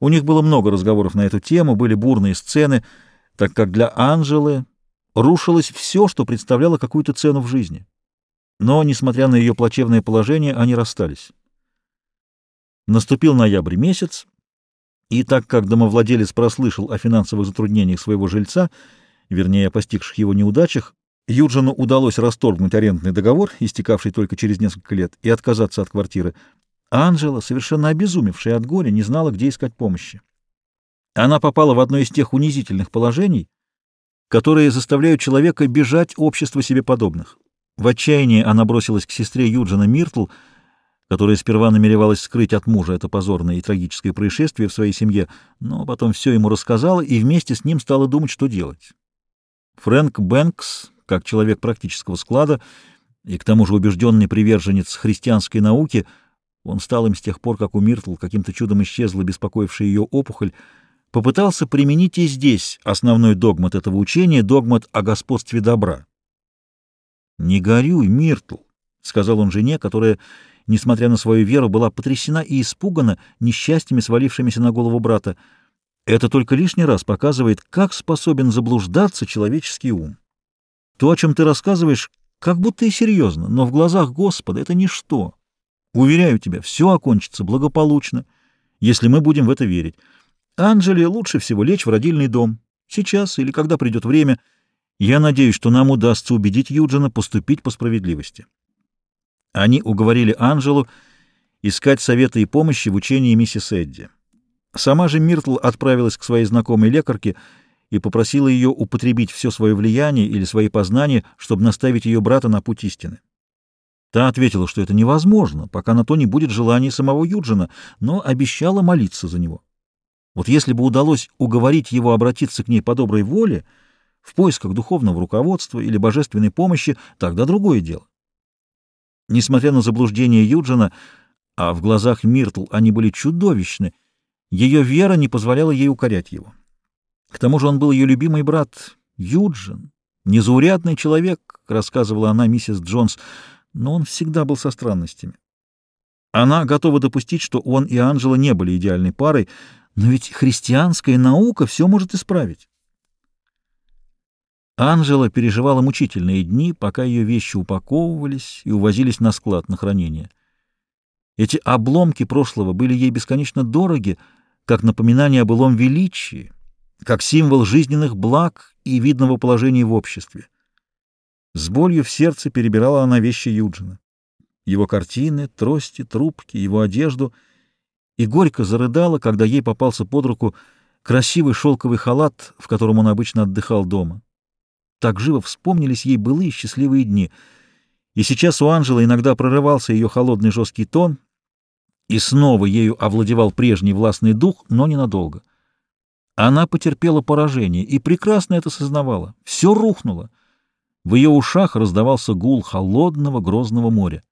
У них было много разговоров на эту тему, были бурные сцены, так как для Анжелы рушилось все, что представляло какую-то цену в жизни. Но, несмотря на ее плачевное положение, они расстались. Наступил ноябрь месяц, и так как домовладелец прослышал о финансовых затруднениях своего жильца, вернее, о постигших его неудачах, Юджину удалось расторгнуть арендный договор, истекавший только через несколько лет, и отказаться от квартиры. Анжела, совершенно обезумевшая от горя, не знала, где искать помощи. Она попала в одно из тех унизительных положений, которые заставляют человека бежать общества себе подобных. В отчаянии она бросилась к сестре Юджина Миртл, которая сперва намеревалась скрыть от мужа это позорное и трагическое происшествие в своей семье, но потом все ему рассказала и вместе с ним стала думать, что делать. Фрэнк Бэнкс, как человек практического склада и к тому же убежденный приверженец христианской науки, он стал им с тех пор, как у Миртл каким-то чудом исчезла беспокоившая ее опухоль, попытался применить и здесь основной догмат этого учения, догмат о господстве добра. «Не горюй, Миртл», — сказал он жене, которая, несмотря на свою веру, была потрясена и испугана несчастьями, свалившимися на голову брата. «Это только лишний раз показывает, как способен заблуждаться человеческий ум. То, о чем ты рассказываешь, как будто и серьезно, но в глазах Господа это ничто. Уверяю тебя, все окончится благополучно, если мы будем в это верить». Анжеле лучше всего лечь в родильный дом. Сейчас или когда придет время. Я надеюсь, что нам удастся убедить Юджина поступить по справедливости. Они уговорили Анжелу искать совета и помощи в учении миссис Эдди. Сама же Миртл отправилась к своей знакомой лекарке и попросила ее употребить все свое влияние или свои познания, чтобы наставить ее брата на путь истины. Та ответила, что это невозможно, пока на то не будет желания самого Юджина, но обещала молиться за него. Вот если бы удалось уговорить его обратиться к ней по доброй воле, в поисках духовного руководства или божественной помощи, тогда другое дело. Несмотря на заблуждение Юджина, а в глазах Миртл они были чудовищны, ее вера не позволяла ей укорять его. К тому же он был ее любимый брат, Юджин, незаурядный человек, рассказывала она миссис Джонс, но он всегда был со странностями. Она готова допустить, что он и Анжела не были идеальной парой, но ведь христианская наука все может исправить. Анжела переживала мучительные дни, пока ее вещи упаковывались и увозились на склад на хранение. Эти обломки прошлого были ей бесконечно дороги, как напоминание о былом величии, как символ жизненных благ и видного положения в обществе. С болью в сердце перебирала она вещи Юджина. Его картины, трости, трубки, его одежду — и горько зарыдала, когда ей попался под руку красивый шелковый халат, в котором он обычно отдыхал дома. Так живо вспомнились ей былые счастливые дни. И сейчас у Анжелы иногда прорывался ее холодный жесткий тон, и снова ею овладевал прежний властный дух, но ненадолго. Она потерпела поражение и прекрасно это сознавала. Все рухнуло. В ее ушах раздавался гул холодного грозного моря.